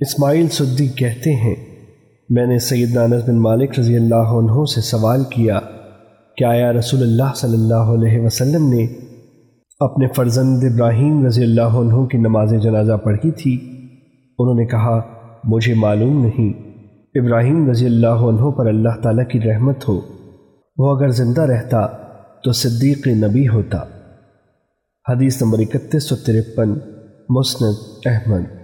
اسماعیل سدی کہتے ہیں، میں نے سید انس بن مالک رضی اللہ عنہ سے سوال کیا کہ آیا رسول اللہ صلی اللہ علیہ وسلم نے اپنے فرزند ابراہیم رضی اللہ عنہ کی نماز جنازہ پڑھی تھی؟ انہوں نے کہا، مجھے معلوم نہیں۔ ابراہیم رضی اللہ عنہ پر اللہ تعالیٰ کی رحمت ہو۔ وہ اگر زندہ رہتا تو صدیق نبی ہوتا۔ حدیث نمبر اکتیس سو ترپن، مسند احمد۔